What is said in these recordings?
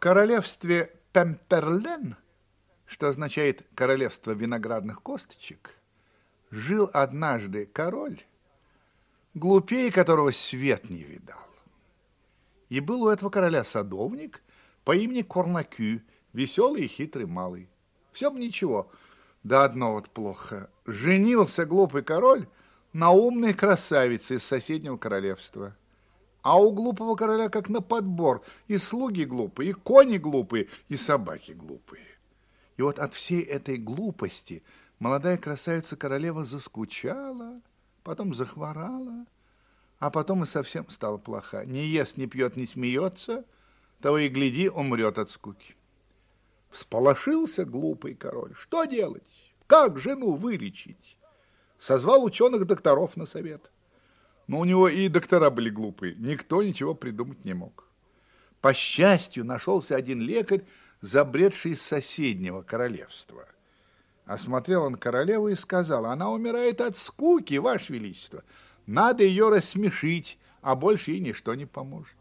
Королевстве Пемперлен, что означает королевство виноградных косточек, жил однажды король, глупее которого свет не видал. И был у этого короля садовник по имени Корнакю, веселый и хитрый малый. Все бы ничего, да одно вот плохо. Женился глупый король на умной красавице из соседнего королевства. А у глупого короля как на подбор. И слуги глупые, и кони глупые, и собаки глупые. И вот от всей этой глупости молодая красавица-королева заскучала, потом захворала, а потом и совсем стала плоха. Не ест, не пьет, не смеется, того и гляди, умрет от скуки. Всполошился глупый король. Что делать? Как жену вылечить? Созвал ученых-докторов на совет. Но у него и доктора были глупые. Никто ничего придумать не мог. По счастью, нашелся один лекарь, забредший из соседнего королевства. Осмотрел он королеву и сказал, она умирает от скуки, Ваше Величество. Надо ее рассмешить, а больше ей ничто не поможет.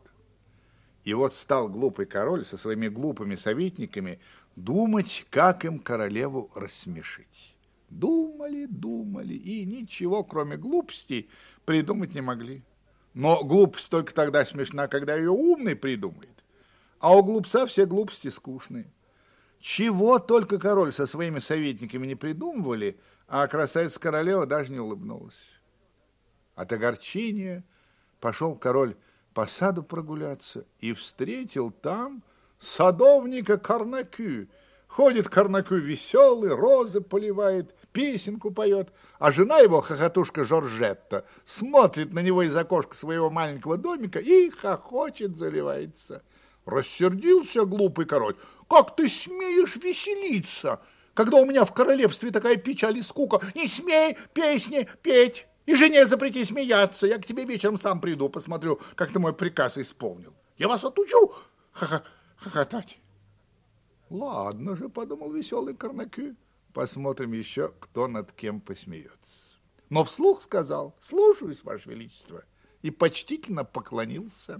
И вот стал глупый король со своими глупыми советниками думать, как им королеву рассмешить. Думали, думали, и ничего, кроме глупостей, придумать не могли. Но глупость только тогда смешна, когда ее умный придумает. А у глупца все глупости скучные. Чего только король со своими советниками не придумывали, а красавица-королева даже не улыбнулась. От огорчения пошел король по саду прогуляться и встретил там садовника Карнакю, Ходит Карнаку веселый, розы поливает, песенку поет, а жена его, хохотушка Жоржетта, смотрит на него из окошка своего маленького домика и хохочет, заливается. Рассердился глупый король. «Как ты смеешь веселиться, когда у меня в королевстве такая печаль и скука? Не смей песни петь!» И жене запрети смеяться. Я к тебе вечером сам приду, посмотрю, как ты мой приказ исполнил. Я вас отучу хохотать. Ладно же, подумал веселый Карнакю, посмотрим еще, кто над кем посмеется. Но вслух сказал, слушаюсь, Ваше Величество, и почтительно поклонился.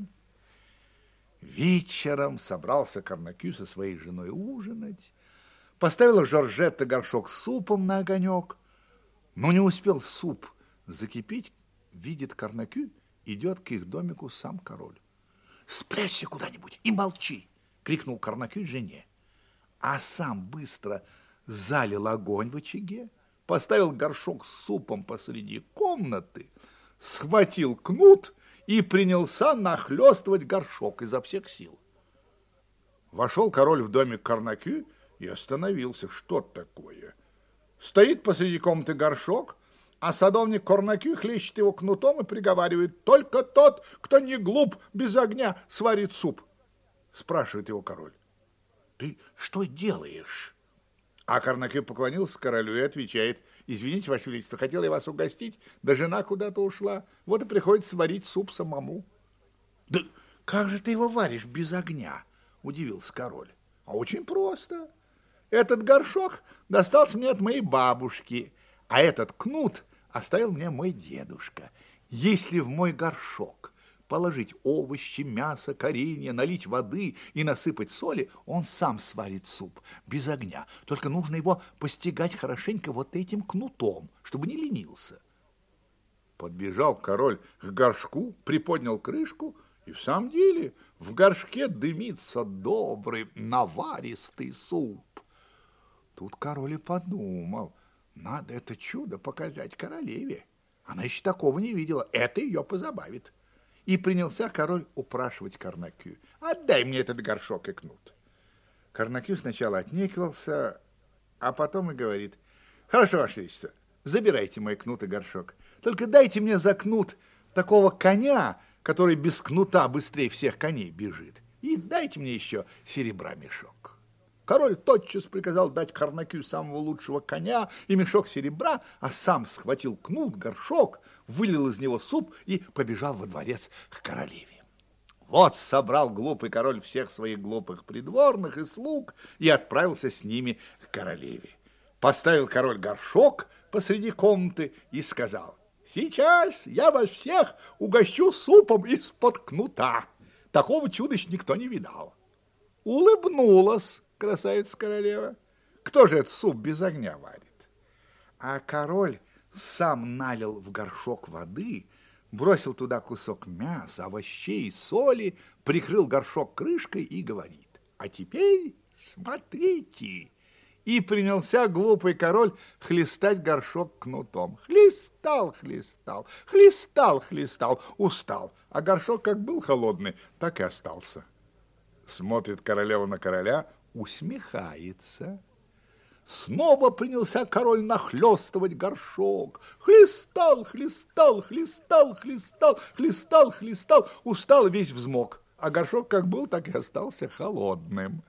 Вечером собрался Карнакю со своей женой ужинать, поставила Жоржетта горшок с супом на огонек, но не успел суп закипеть, видит Карнакю, идет к их домику сам король. «Спрячься куда-нибудь и молчи!» — крикнул Карнакю жене а сам быстро залил огонь в очаге, поставил горшок с супом посреди комнаты, схватил кнут и принялся нахлестывать горшок изо всех сил. Вошел король в домик Карнакю и остановился. Что такое? Стоит посреди комнаты горшок, а садовник Корнакю хлещет его кнутом и приговаривает, только тот, кто не глуп, без огня сварит суп. Спрашивает его король. Ты что делаешь? А Карнакю поклонился королю и отвечает, извините, Ваше Величество, хотел я вас угостить, да жена куда-то ушла, вот и приходится сварить суп самому. Да как же ты его варишь без огня? Удивился король. А очень просто. Этот горшок достался мне от моей бабушки, а этот кнут оставил мне мой дедушка. Если в мой горшок положить овощи, мясо, коренья, налить воды и насыпать соли, он сам сварит суп без огня. Только нужно его постигать хорошенько вот этим кнутом, чтобы не ленился. Подбежал король к горшку, приподнял крышку, и в самом деле в горшке дымится добрый наваристый суп. Тут король и подумал, надо это чудо показать королеве. Она еще такого не видела, это ее позабавит. И принялся король упрашивать Карнакю. «Отдай мне этот горшок и кнут». Карнакю сначала отнекивался, а потом и говорит. «Хорошо, Ваше Величество, забирайте мой кнут и горшок. Только дайте мне за кнут такого коня, который без кнута быстрее всех коней бежит. И дайте мне еще серебра мешок». Король тотчас приказал дать Карнакю самого лучшего коня и мешок серебра, а сам схватил кнут, горшок, вылил из него суп и побежал во дворец к королеве. Вот собрал глупый король всех своих глупых придворных и слуг и отправился с ними к королеве. Поставил король горшок посреди комнаты и сказал, «Сейчас я вас всех угощу супом из-под кнута. Такого чуда никто не видал». Улыбнулась красавица-королева. Кто же этот суп без огня варит? А король сам налил в горшок воды, бросил туда кусок мяса, овощей, соли, прикрыл горшок крышкой и говорит, а теперь смотрите. И принялся глупый король хлестать горшок кнутом. Хлестал, хлестал, хлестал, хлестал, устал. А горшок как был холодный, так и остался. Смотрит королева на короля, усмехается. Снова принялся король нахлестывать горшок. Хлестал, хлестал, хлестал, хлестал, хлестал, хлестал, устал весь взмок. А горшок как был, так и остался холодным.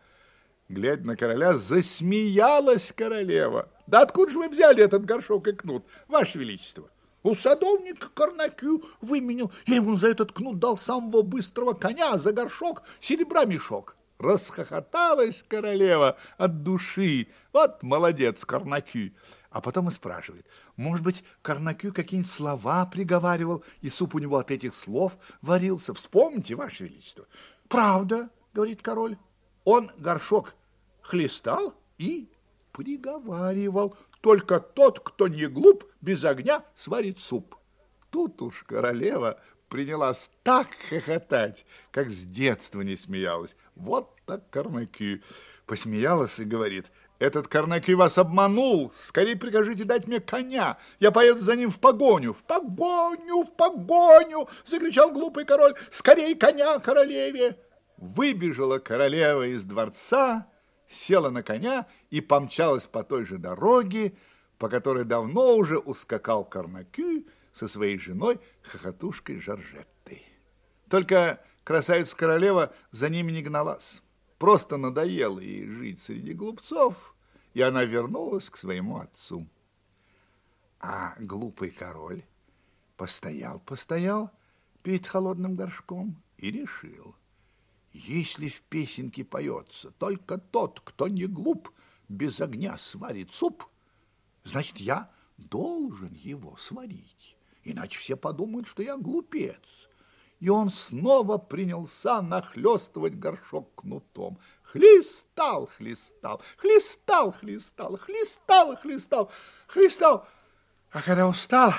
Глядя на короля, засмеялась королева. Да откуда же вы взяли этот горшок и кнут, ваше величество? У садовника Карнакю выменил. Я ему за этот кнут дал самого быстрого коня, за горшок серебра мешок. Расхохоталась королева от души. Вот молодец Карнакю. А потом и спрашивает, может быть, Карнакю какие-нибудь слова приговаривал, и суп у него от этих слов варился. Вспомните, Ваше Величество. Правда, говорит король. Он горшок хлестал и приговаривал. Только тот, кто не глуп, без огня сварит суп. Тут уж королева принялась так хохотать, как с детства не смеялась. Вот так Карнаки посмеялась и говорит, этот Карнаки вас обманул, скорее прикажите дать мне коня, я поеду за ним в погоню. В погоню, в погоню, закричал глупый король, скорее коня королеве. Выбежала королева из дворца, села на коня и помчалась по той же дороге, по которой давно уже ускакал Карнаки, со своей женой, хохотушкой Жоржеттой. Только красавица-королева за ними не гналась. Просто надоело ей жить среди глупцов, и она вернулась к своему отцу. А глупый король постоял-постоял перед холодным горшком и решил, если в песенке поется только тот, кто не глуп, без огня сварит суп, значит, я должен его сварить иначе все подумают, что я глупец. И он снова принялся нахлестывать горшок кнутом. Хлестал, хлестал, хлестал, хлестал, хлестал, хлестал, хлестал. А когда устал,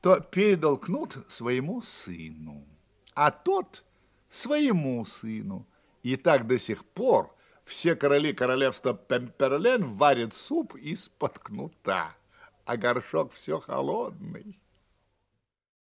то передал кнут своему сыну, а тот своему сыну. И так до сих пор все короли королевства Пемперлен варят суп из-под кнута, а горшок все холодный.